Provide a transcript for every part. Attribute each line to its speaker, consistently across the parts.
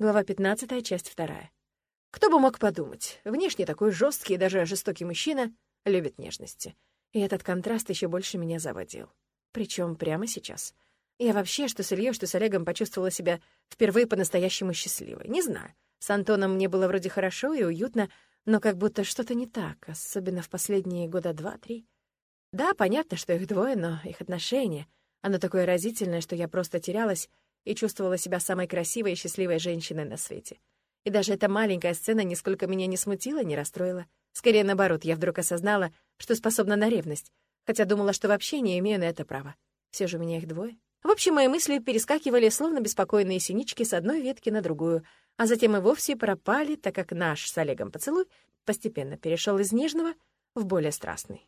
Speaker 1: Глава 15, часть 2. Кто бы мог подумать, внешне такой жесткий и даже жестокий мужчина любит нежности. И этот контраст еще больше меня заводил. Причем прямо сейчас. Я вообще, что с Ильей, что с Олегом, почувствовала себя впервые по-настоящему счастливой. Не знаю. С Антоном мне было вроде хорошо и уютно, но как будто что-то не так, особенно в последние года два-три. Да, понятно, что их двое, но их отношения... Оно такое разительное, что я просто терялась и чувствовала себя самой красивой и счастливой женщиной на свете. И даже эта маленькая сцена нисколько меня не смутила, не расстроила. Скорее, наоборот, я вдруг осознала, что способна на ревность, хотя думала, что вообще не имею на это права. Все же у меня их двое. В общем, мои мысли перескакивали, словно беспокойные синички, с одной ветки на другую, а затем и вовсе пропали, так как наш с Олегом поцелуй постепенно перешел из нежного в более страстный.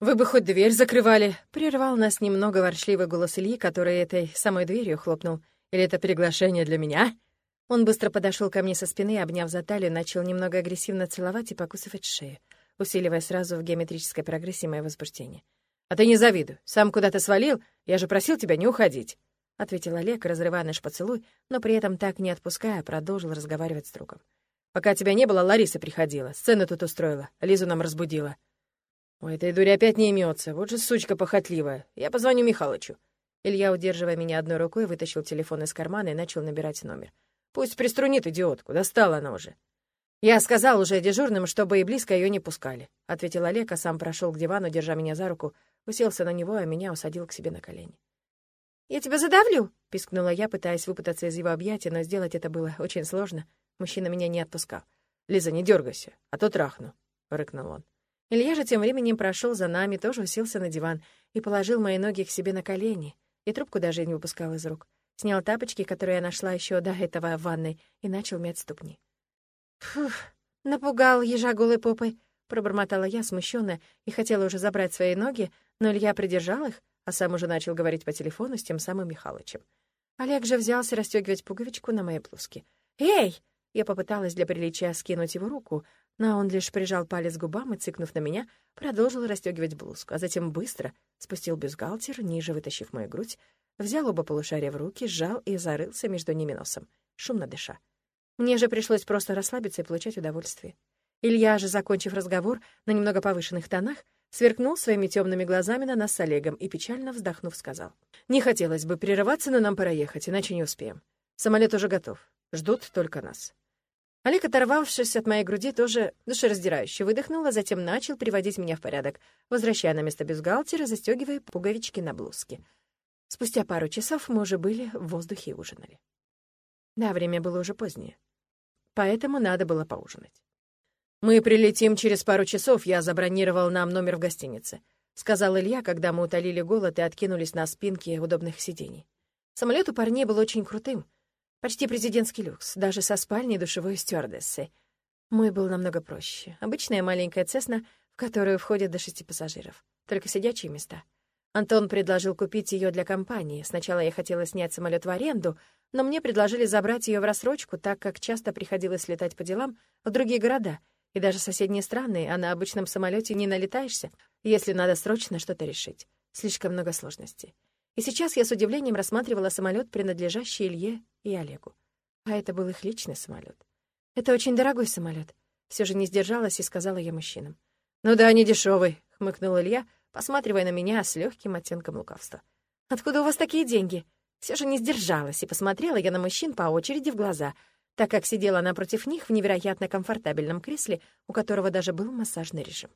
Speaker 1: «Вы бы хоть дверь закрывали!» — прервал нас немного ворчливый голос Ильи, который этой самой дверью хлопнул. «Или это приглашение для меня?» Он быстро подошел ко мне со спины, обняв за талию, начал немного агрессивно целовать и покусывать шею, усиливая сразу в геометрической прогрессии мое возбуждение. «А ты не завидуй. Сам куда-то свалил. Я же просил тебя не уходить», — ответил Олег, разрывая наш поцелуй, но при этом так не отпуская, продолжил разговаривать с другом. «Пока тебя не было, Лариса приходила, сцену тут устроила, Лизу нам разбудила». «Ой, этой дури опять не имется. Вот же сучка похотливая. Я позвоню Михалычу». Илья, удерживая меня одной рукой, вытащил телефон из кармана и начал набирать номер. «Пусть приструнит идиотку. Достала она уже». «Я сказал уже дежурным, чтобы и близко ее не пускали», — ответил Олег, а сам прошел к дивану, держа меня за руку, уселся на него, а меня усадил к себе на колени. «Я тебя задавлю!» — пискнула я, пытаясь выпутаться из его объятия, но сделать это было очень сложно. Мужчина меня не отпускал. «Лиза, не дергайся, а то трахну», — рыкнул он. Илья же тем временем прошел за нами, тоже уселся на диван и положил мои ноги к себе на колени, и трубку даже не выпускал из рук. Снял тапочки, которые я нашла еще до этого в ванной, и начал мять ступни. «Фух, напугал ежа голой попой», — пробормотала я, смущенная, и хотела уже забрать свои ноги, но Илья придержал их, а сам уже начал говорить по телефону с тем самым Михалычем. Олег же взялся расстегивать пуговичку на моей блузке. «Эй!» Я попыталась для приличия скинуть его руку, но он лишь прижал палец к губам и, цыкнув на меня, продолжил расстегивать блузку, а затем быстро спустил бюстгальтер, ниже вытащив мою грудь, взял оба полушария в руки, сжал и зарылся между ними носом, шумно дыша. Мне же пришлось просто расслабиться и получать удовольствие. Илья же, закончив разговор на немного повышенных тонах, сверкнул своими темными глазами на нас с Олегом и, печально вздохнув, сказал. «Не хотелось бы прерываться, но нам пора ехать, иначе не успеем. Самолет уже готов. Ждут только нас». Олег, оторвавшись от моей груди, тоже душераздирающе выдохнул, а затем начал приводить меня в порядок, возвращая на место бюстгальтера, застегивая пуговички на блузке. Спустя пару часов мы уже были в воздухе и ужинали. Да, время было уже позднее. Поэтому надо было поужинать. «Мы прилетим через пару часов, я забронировал нам номер в гостинице», — сказал Илья, когда мы утолили голод и откинулись на спинки удобных сидений. Самолет у парней был очень крутым — Почти президентский люкс, даже со спальней душевой стюардессы. Мой был намного проще. Обычная маленькая «Цесна», в которую входит до шести пассажиров. Только сидячие места. Антон предложил купить ее для компании. Сначала я хотела снять самолет в аренду, но мне предложили забрать ее в рассрочку, так как часто приходилось летать по делам в другие города и даже соседние страны, а на обычном самолете не налетаешься, если надо срочно что-то решить. Слишком много сложностей. И сейчас я с удивлением рассматривала самолет, принадлежащий Илье и Олегу. А это был их личный самолет. Это очень дорогой самолет. Все же не сдержалась и сказала я мужчинам. «Ну да, не дешевый, хмыкнул Илья, посматривая на меня с легким оттенком лукавства. «Откуда у вас такие деньги?» Все же не сдержалась и посмотрела я на мужчин по очереди в глаза, так как сидела напротив них в невероятно комфортабельном кресле, у которого даже был массажный режим.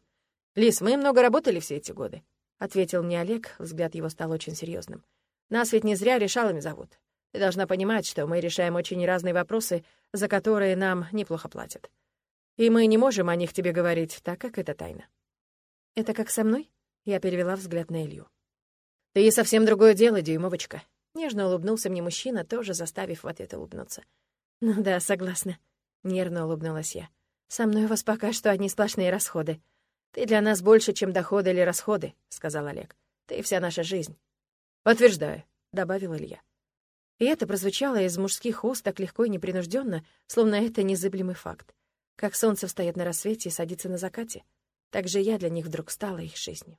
Speaker 1: «Лис, мы много работали все эти годы. — ответил мне Олег, взгляд его стал очень серьезным. «Нас ведь не зря решалами зовут. Ты должна понимать, что мы решаем очень разные вопросы, за которые нам неплохо платят. И мы не можем о них тебе говорить, так как это тайна». «Это как со мной?» — я перевела взгляд на Илью. «Ты совсем другое дело, дюймовочка». Нежно улыбнулся мне мужчина, тоже заставив в ответ улыбнуться. «Ну да, согласна», — нервно улыбнулась я. «Со мной у вас пока что одни сплошные расходы. «Ты для нас больше, чем доходы или расходы», — сказал Олег. «Ты вся наша жизнь». «Подтверждаю», — добавил Илья. И это прозвучало из мужских уст так легко и непринужденно, словно это незыблемый факт. Как солнце встает на рассвете и садится на закате, так же я для них вдруг стала их жизнью.